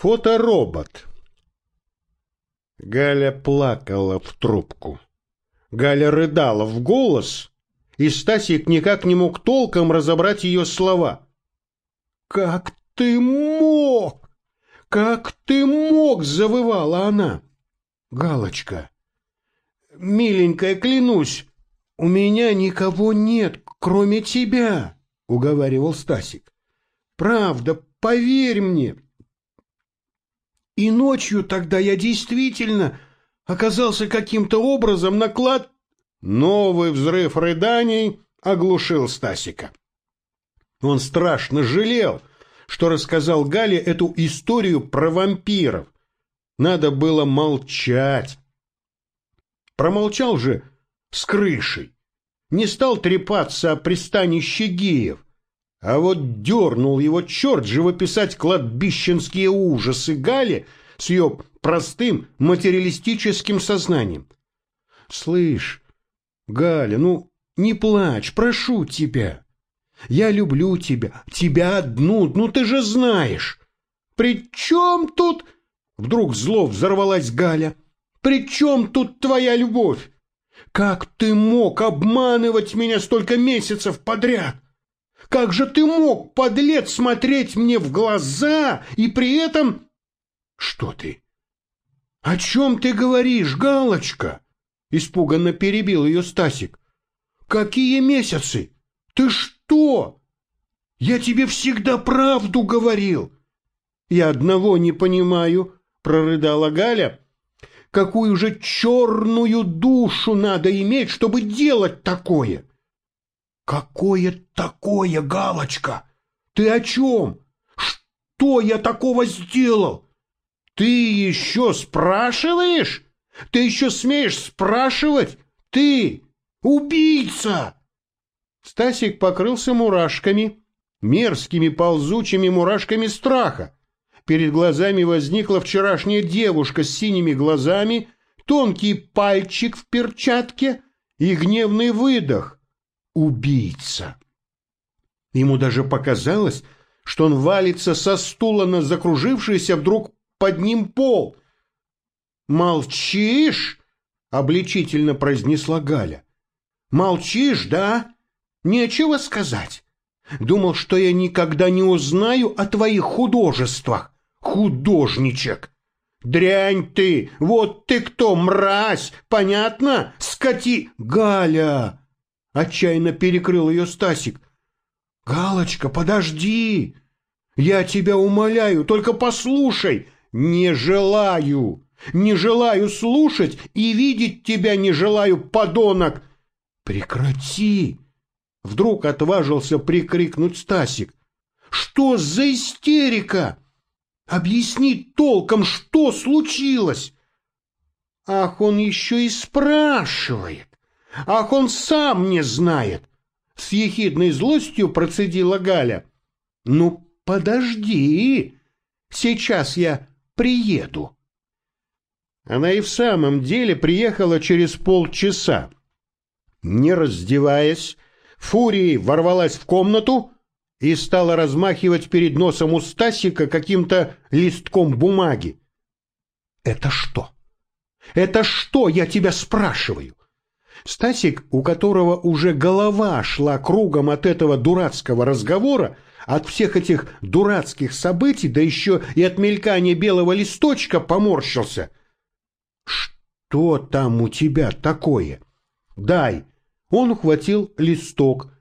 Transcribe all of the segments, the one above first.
Фоторобот. Галя плакала в трубку. Галя рыдала в голос, и Стасик никак не мог толком разобрать ее слова. «Как ты мог? Как ты мог?» — завывала она. «Галочка, миленькая, клянусь, у меня никого нет, кроме тебя», — уговаривал Стасик. «Правда, поверь мне». И ночью тогда я действительно оказался каким-то образом наклад... Новый взрыв рыданий оглушил Стасика. Он страшно жалел, что рассказал Гале эту историю про вампиров. Надо было молчать. Промолчал же с крышей. Не стал трепаться о пристанище геев. А вот дернул его черт живописать кладбищенские ужасы Гали с ее простым материалистическим сознанием. Слышь, Галя, ну не плачь, прошу тебя. Я люблю тебя, тебя одну, ну ты же знаешь. При чем тут... Вдруг зло взорвалась Галя. При чем тут твоя любовь? Как ты мог обманывать меня столько месяцев подряд? Как же ты мог, подлец, смотреть мне в глаза и при этом... Что ты? О чем ты говоришь, Галочка? Испуганно перебил ее Стасик. Какие месяцы? Ты что? Я тебе всегда правду говорил. Я одного не понимаю, прорыдала Галя. Какую же черную душу надо иметь, чтобы делать такое? Какое такое, Галочка? Ты о чем? Что я такого сделал? Ты еще спрашиваешь? Ты еще смеешь спрашивать? Ты убийца! Стасик покрылся мурашками, мерзкими ползучими мурашками страха. Перед глазами возникла вчерашняя девушка с синими глазами, тонкий пальчик в перчатке и гневный выдох убийца. Ему даже показалось, что он валится со стула на закружившийся вдруг под ним пол. «Молчишь?» — обличительно произнесла Галя. «Молчишь, да? Нечего сказать. Думал, что я никогда не узнаю о твоих художествах. Художничек! Дрянь ты! Вот ты кто, мразь! Понятно? Скоти... Галя!» Отчаянно перекрыл ее Стасик. «Галочка, подожди! Я тебя умоляю, только послушай! Не желаю! Не желаю слушать и видеть тебя не желаю, подонок! Прекрати!» Вдруг отважился прикрикнуть Стасик. «Что за истерика? Объясни толком, что случилось!» «Ах, он еще и спрашивает!» Ах, он сам не знает! С ехидной злостью процедила Галя. Ну, подожди, сейчас я приеду. Она и в самом деле приехала через полчаса. Не раздеваясь, фурией ворвалась в комнату и стала размахивать перед носом у Стасика каким-то листком бумаги. «Это что? Это что, я тебя спрашиваю? Стасик, у которого уже голова шла кругом от этого дурацкого разговора, от всех этих дурацких событий, да еще и от мелькания белого листочка, поморщился. «Что там у тебя такое? Дай!» Он ухватил листок.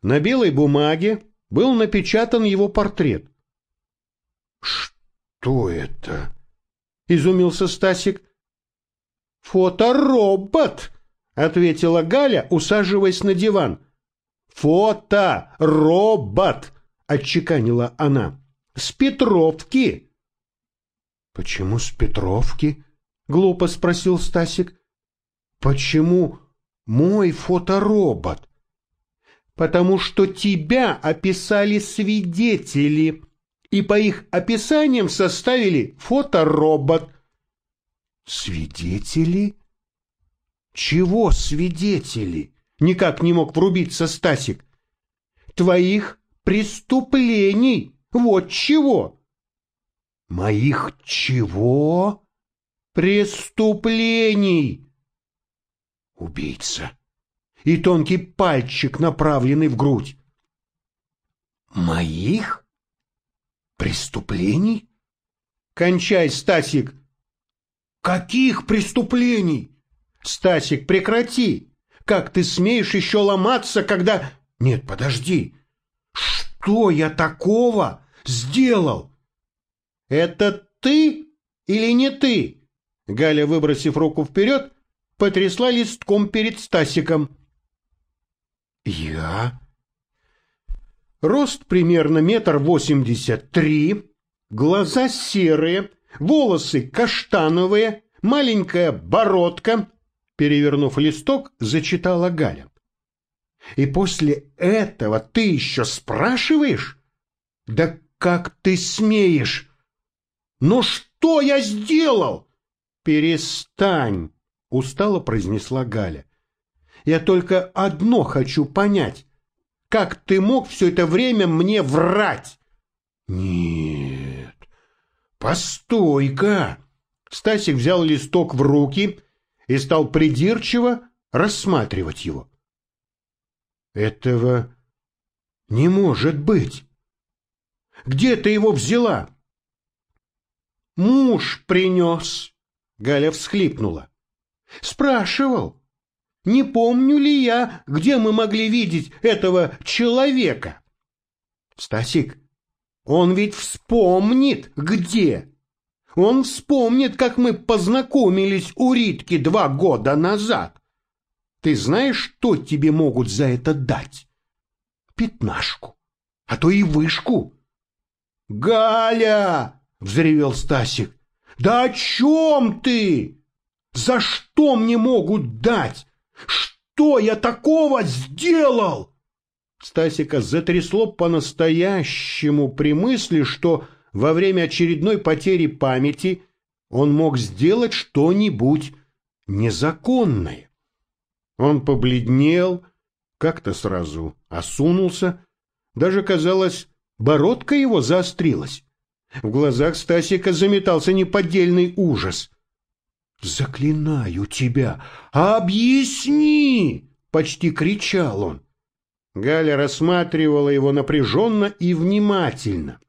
На белой бумаге был напечатан его портрет. «Что это?» — изумился Стасик. «Фоторобот!» Ответила Галя, усаживаясь на диван. Фото, робот, отчеканила она. С Петровки. Почему с Петровки? глупо спросил Стасик. Почему мой фоторобот? Потому что тебя описали свидетели и по их описаниям составили фоторобот. Свидетели? Чего свидетели? Никак не мог врубиться Стасик. Твоих преступлений. Вот чего. Моих чего? Преступлений. Убийца. И тонкий пальчик, направленный в грудь. Моих? Преступлений? Кончай, Стасик. Каких преступлений? Стасик, прекрати. Как ты смеешь еще ломаться, когда... Нет, подожди. Что я такого сделал? Это ты или не ты? Галя, выбросив руку вперед, потрясла листком перед Стасиком. Я? Рост примерно метр восемьдесят три, глаза серые, волосы каштановые, маленькая бородка. Перевернув листок, зачитала Галя. И после этого ты еще спрашиваешь? Да как ты смеешь? Ну что я сделал? Перестань, устало произнесла Галя. Я только одно хочу понять. Как ты мог все это время мне врать? Нет, постой-ка. Стасик взял листок в руки и стал придирчиво рассматривать его. Этого не может быть. Где ты его взяла? Муж принес. Галя всхлипнула. Спрашивал, не помню ли я, где мы могли видеть этого человека. Стасик, он ведь вспомнит, где. Он вспомнит, как мы познакомились у Ритки два года назад. Ты знаешь, что тебе могут за это дать? Пятнашку, а то и вышку. Галя! — взревел Стасик. Да о чем ты? За что мне могут дать? Что я такого сделал? Стасика затрясло по-настоящему при мысли, что во время очередной потери памяти он мог сделать что-нибудь незаконное. Он побледнел, как-то сразу осунулся, даже, казалось, бородка его заострилась. В глазах Стасика заметался неподдельный ужас. «Заклинаю тебя, объясни!» — почти кричал он. Галя рассматривала его напряженно и внимательно.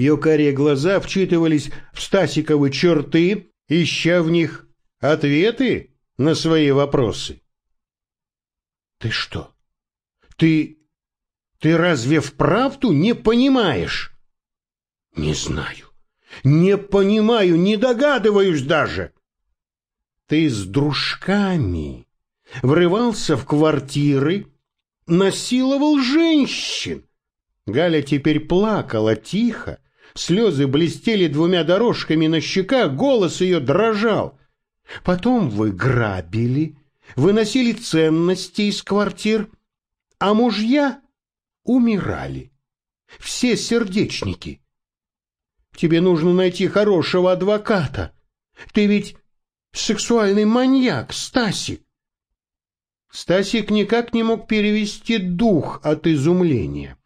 Ее карие глаза вчитывались в Стасиковы черты, ища в них ответы на свои вопросы. Ты что? Ты... ты разве вправду не понимаешь? Не знаю. Не понимаю, не догадываюсь даже. Ты с дружками врывался в квартиры, насиловал женщин. Галя теперь плакала тихо, слезы блестели двумя дорожками на щеках, голос ее дрожал. Потом вы грабили, выносили ценности из квартир, а мужья умирали. Все сердечники. Тебе нужно найти хорошего адвоката. Ты ведь сексуальный маньяк, Стасик. Стасик никак не мог перевести дух от изумления.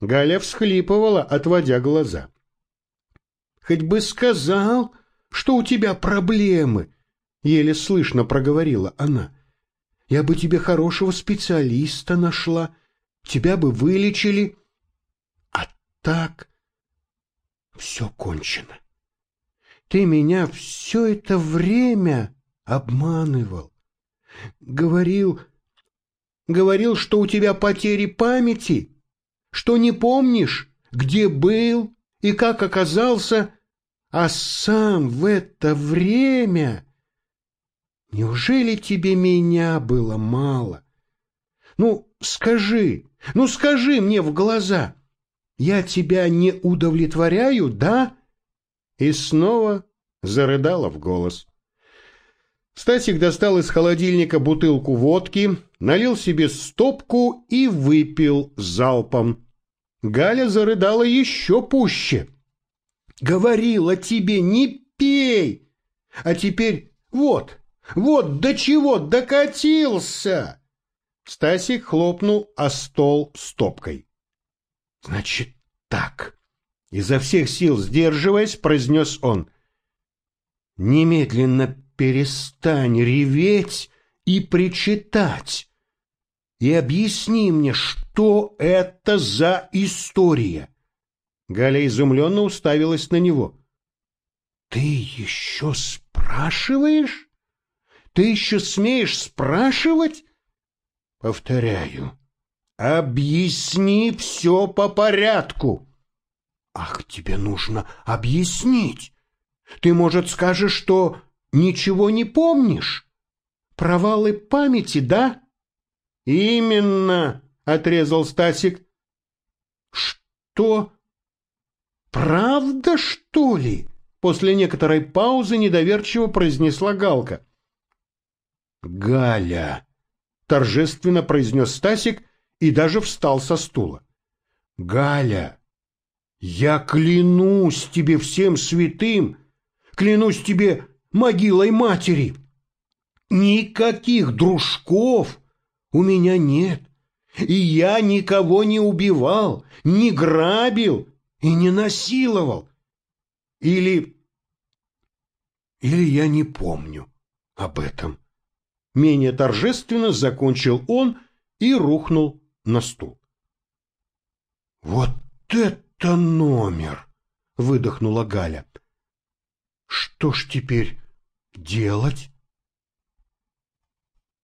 Галя всхлипывала, отводя глаза. Хоть бы сказал, что у тебя проблемы, — еле слышно проговорила она. «Я бы тебе хорошего специалиста нашла, тебя бы вылечили. А так все кончено. Ты меня все это время обманывал. Говорил, говорил, что у тебя потери памяти, что не помнишь, где был и как оказался, а сам в это время Неужели тебе меня было мало? Ну, скажи, ну скажи мне в глаза, я тебя не удовлетворяю, да? И снова зарыдала в голос. Стасик достал из холодильника бутылку водки, налил себе стопку и выпил залпом. Галя зарыдала еще пуще. «Говорила тебе, не пей! А теперь вот, вот до чего докатился!» Стасик хлопнул о стол стопкой. «Значит так», Изо всех сил сдерживаясь, произнес он. Немедленно перестань реветь и причитать. И объясни мне, что это за история. Галя изумленно уставилась на него. Ты еще спрашиваешь? Ты еще смеешь спрашивать? Повторяю, объясни все по порядку. Ах, тебе нужно объяснить. Ты, может, скажешь, что ничего не помнишь? Провалы памяти, да? Именно, отрезал Стасик. Что? Правда, что ли? После некоторой паузы недоверчиво произнесла Галка. Галя, торжественно произнес Стасик и даже встал со стула. Галя, я клянусь тебе всем святым, клянусь тебе могилой матери. Никаких дружков у меня нет, и я никого не убивал, не грабил и не насиловал. Или... или я не помню об этом. Менее торжественно закончил он и рухнул на стул. Вот это номер!» — выдохнула Галя. «Что ж теперь делать?»